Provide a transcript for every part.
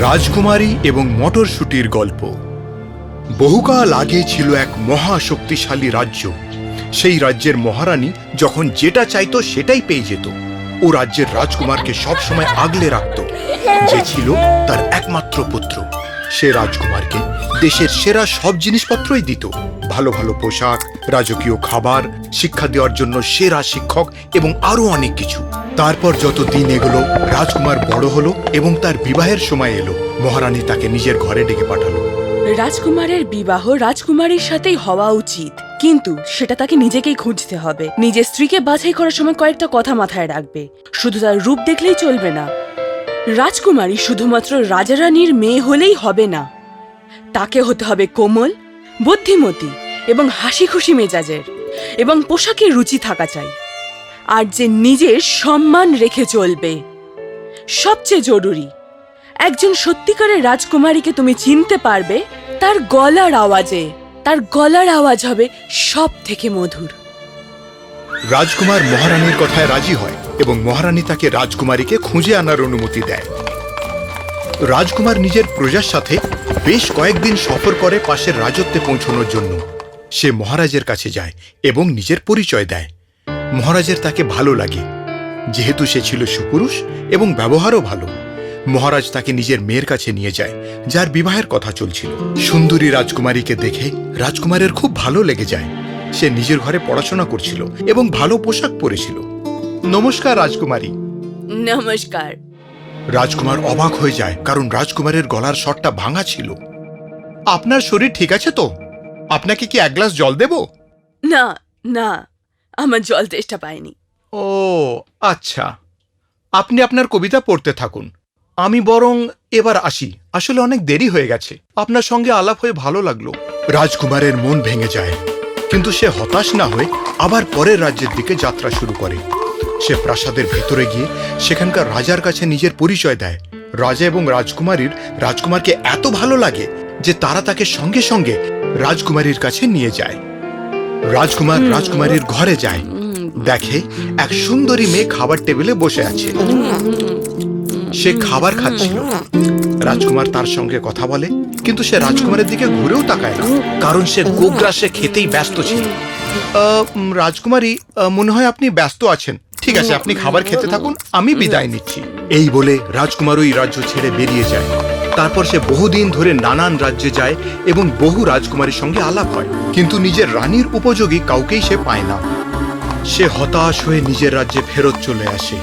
রাজকুমারী এবং মটরশুটির গল্প। বহুকাল আগে ছিল এক মহা শক্তিশালী রাজ্য। সেই রাজ্যের মহারানী যখন যেটা চাইতো সেটাই পেয়ে যেত। ও রাজ্যের রাজকুমারকে সবসময় আগলে রাখত। যে ছিল তার একমাত্র পুত্র। সে রাজকুমারকে দেশের সেরা সব জিনিসপত্রই দিত। ভালো ভালো পোশাক, রাজকীয় খাবার, শিক্ষা দেওয়ার জন্য সেরা শিক্ষক এবং আরও অনেক কিছু। তারপর যত দিন এগোলো, রাজকুমার বড় হলো এবং তার বিবাহের সময় এলো। মহারানী তাকে নিজের ঘরে ডেকে পাঠালো। রাজকুমারের বিবাহ রাজকুমারীর সাথেই হওয়া উচিত। কিন্তু সেটা তাকে নিজেকেই খুঁজতে হবে। নিজের স্ত্রীকে বাছাই করার সময় কয়েকটা কথা মাথায় রাখবে। শুধু তার রূপ দেখলেই চলবে না। রাজকুমারী শুধুমাত্র রাজারানীর মেয়ে হলেই হবে না। তাকে হতে হবে কোমল, বুদ্ধিমতী এবং হাসি খুশি মেজাজের এবং পোশাকে রুচি থাকা চাই। আর যে নিজের সম্মান রেখে চলবে। সবচেয়ে জরুরি, একজন সত্যিকারের রাজকুমারীকে তুমি চিনতে পারবে, তার গলার আওয়াজে। তার গলার আওয়াজ হবে সব থেকে মধুর। রাজকুমার মহারানীর কথায় রাজি হয় এবং মহারানী তাকে রাজকুমারীকে খুঁজে আনার অনুমতি দেয়। রাজকুমার নিজের প্রজার সাথে বেশ কয়েকদিন সফর করে পাশের রাজত্বে পৌঁছানোর জন্য। সে মহারাজের কাছে যায় এবং নিজের পরিচয় দেয়। মহারাজের তাকে ভালো লাগে। যেহেতু সে ছিল সুপুরুষ এবং ব্যবহারও ভালো মহারাজ তাকে নিজের মেয়ের কাছে নিয়ে যায় যার বিবাহের কথা চলছিল। সুন্দরী রাজকুমারীকে দেখে রাজকুমারের খুব ভালো লেগে যায়। সে নিজের ঘরে পড়াশোনা করছিল এবং ভালো পোশাক পরেছিল। নমস্কার রাজকুমারী। নমস্কার। রাজকুমার অবাক হয়ে যায় কারণ রাজকুমারের গলার স্বরটা ভাঙা ছিল। আপনার শরীর ঠিক আছে তো? আপনাকে কি এক গ্লাস জল দেব? না না। আমার জল তেষ্টা পায়নি ও আচ্ছা। আপনি আপনার কবিতা পড়তে থাকুন। আমি বরং এবার আসি। আসলে অনেক দেরি হয়ে গেছে। আপনার সঙ্গে আলাপ হয়ে ভালো লাগল। রাজকুমারের মন ভেঙে যায়। কিন্তু সে হতাশ না হয়ে আবার পরের রাজ্যের দিকে যাত্রা শুরু করে। সে প্রাসাদের ভেতরে গিয়ে সেখানকার রাজার কাছে নিজের পরিচয় দেয়। রাজা এবং রাজকুমারীর রাজকুমারকে এত ভালো লাগে যে তারা তাকে সঙ্গে সঙ্গে রাজকুমারীর কাছে নিয়ে যায়। রাজকুমার রাজকুমারীর ঘরে যায়। দেখে এক সুন্দরী মেয়ে খাবার টেবিলে বসে আছে। সে খাবার খাচ্ছিল। রাজকুমার তার সঙ্গে কথা বলে, কিন্তু সে রাজকুমারের দিকে ঘুরেও তাকায় না। কারণ সে গোগ্রাসে খেতেই ব্যস্ত ছিল। রাজকুমারী মনে হয় আপনি ব্যস্ত আছেন। ঠিক আছে, আপনি খাবার খেতে থাকুন, আমি বিদায় নিচ্ছি। এই বলে রাজকুমার ওই রাজ্য ছেড়ে বেরিয়ে যায়। তারপর সে বহুদিন ধরে নানান রাজ্যে যায় এবং বহু রাজকুমারীর সঙ্গে আলাপ হয়। কিন্তু নিজের রানীর উপযোগী কাউকেই সে পায় না। সে হতাশ হয়ে নিজের রাজ্যে ফেরত চলে আসে।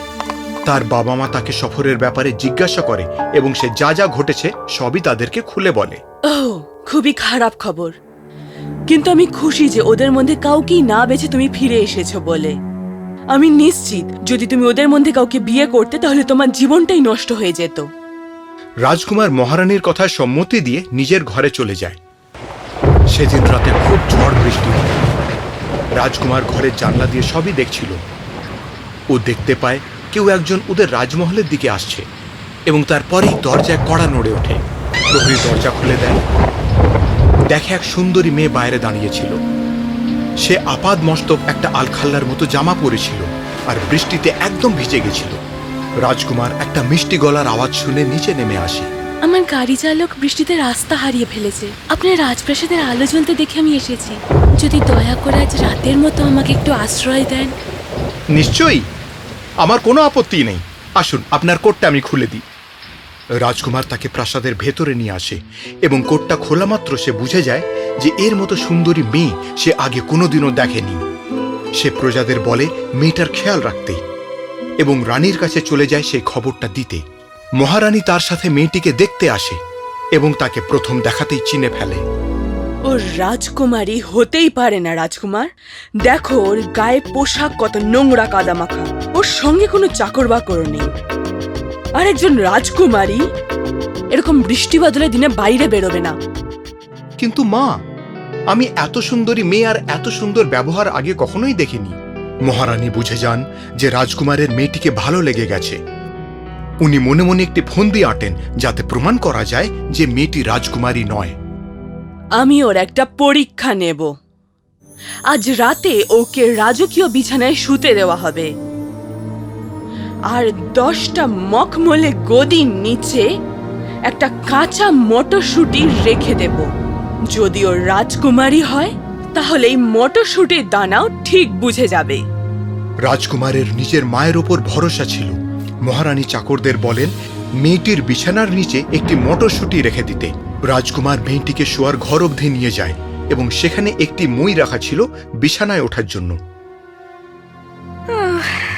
তার বাবা মা তাকে সফরের ব্যাপারে জিজ্ঞাসা করে এবং সে যা যা ঘটেছে সবই তাদেরকে খুলে বলে। ও, খুবই খারাপ খবর। কিন্তু আমি খুশি যে ওদের মধ্যে কাউকেই না বেছে তুমি ফিরে এসেছ বলে। আমি নিশ্চিত, যদি তুমি ওদের মধ্যে কাউকে বিয়ে করতে, তাহলে তোমার জীবনটাই নষ্ট হয়ে যেত। রাজকুমার মহারানীর কথায় সম্মতি দিয়ে নিজের ঘরে চলে যায়। সেদিন রাতে খুব ঝড় বৃষ্টি হয়। রাজকুমার ঘরের জানলা দিয়ে সবই দেখছিল। ও দেখতে পায় কেউ একজন ওদের রাজমহলের দিকে আসছে এবং তারপরেই দরজায় কড়া নড়ে ওঠে। প্রহরী দরজা খুলে দেয়। দেখে এক সুন্দরী মেয়ে বাইরে দাঁড়িয়েছিল। সে আপাদ মস্তক একটা আলখাল্লার মতো জামা পরেছিল আর বৃষ্টিতে একদম ভিজে গেছিল। রাজকুমার একটা মিষ্টি গলার আওয়াজ শুনে নিচে নেমে আসে। আমার গাড়ি চালক বৃষ্টিতে রাস্তা হারিয়ে ফেলেছে। আপনার রাজপ্রাসাদের আলো জ্বলতে দেখে আমি এসেছি। যদি দয়া করে আজ রাতের মতো আমাকে একটু আশ্রয় দেন। নিশ্চয়ই। আমার কোনো আপত্তি নেই। আসুন আপনার কোটটা আমি খুলে দিই। রাজকুমার তাকে প্রাসাদের ভেতরে নিয়ে আসে এবং কোটটা খোলা মাত্র সে বুঝে যায় যে এর মতো সুন্দরী মেয়ে সে আগে কোনোদিনও দেখেনি। সে প্রজাদের বলে মেয়েটার খেয়াল রাখতে। এবং রানীর কাছে চলে যায় সেই খবরটা দিতে। মহারানী তার সাথে মেয়েটিকে দেখতে আসে এবং তাকে প্রথম দেখাতেই চিনে ফেলে। ও রাজকুমারী হতেই পারে না রাজকুমার। দেখো ওর গায়ে পোশাক কত নোংরা কাদামাখা। ওর সঙ্গে কোনো চাকর বাকর নেই। আর একজন রাজকুমারী? এরকম বৃষ্টি বাদলের দিনে বাইরে বেরোবে না। কিন্তু মা আমি এত সুন্দরী মেয়ে আর এত সুন্দর ব্যবহার আগে কখনোই দেখিনি। মহারানী বুঝে যান যে রাজকুমারের মেয়েটিকে ভালো লেগে গেছে। উনি মনে মনে একটি ফন্দি আঁটেন যাতে প্রমাণ করা যায় যে মেয়েটি রাজকুমারী নয়। আমি ওর একটা পরীক্ষা নেব। আজ রাতে ওকে রাজকীয় বিছানায় শুতে দেওয়া হবে। আর দশটা মখমলে গদির নিচে একটা কাঁচা মটরশুঁটি রেখে দেব। যদি ও রাজকুমারী হয় তাহলে এই মটরশুঁটির দানাও ঠিক বুঝে যাবে। রাজকুমারের নিজের মায়ের ওপর ভরসা ছিল। মহারানী চাকরদের বলেন, মেয়েটির বিছানার নিচে একটি মটরশুঁটি রেখে দিতে। রাজকুমার মেয়েটিকে শোয়ার ঘর অবধি নিয়ে যায় এবং সেখানে একটি মই রাখা ছিল বিছানায় ওঠার জন্য।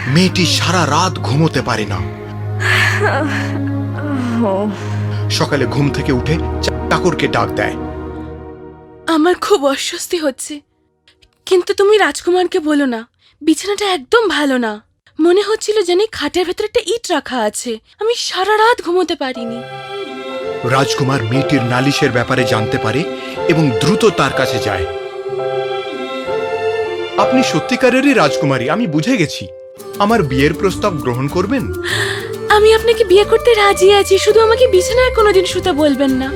মেয়েটি সারা রাত ঘুমোতে পারে না। সকালে ঘুম থেকে উঠে চাকরকে ডাক দেয়। আমার খুব অস্বস্তি হচ্ছে। কিন্তু তুমি রাজকুমারকে বলো না। বিছানাটা একদম ভালো না। মনে হচ্ছিল জানি খাটের ভেতরে একটা ইট রাখা আছে। আমি সারা রাত ঘুমোতে পারিনি। রাজকুমার মেয়েটির নালিশের ব্যাপারে জানতে পারে এবং দ্রুত তার কাছে যায়। আপনি সত্যিকারেরই রাজকুমারী আমি বুঝে গেছি। আমার বিয়ের প্রস্তাব গ্রহণ করবেন? আমি আপনাকে বিয়ে করতে রাজি আছি শুধু আমাকে বিছানায় কোনোদিন শুতে বলবেন না।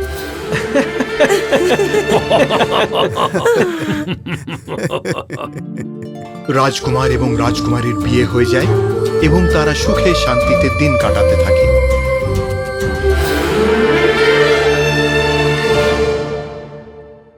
রাজকুমার এবং রাজকুমারীর বিয়ে হয়ে যায় এবং তারা সুখে শান্তিতে দিন কাটাতে থাকে।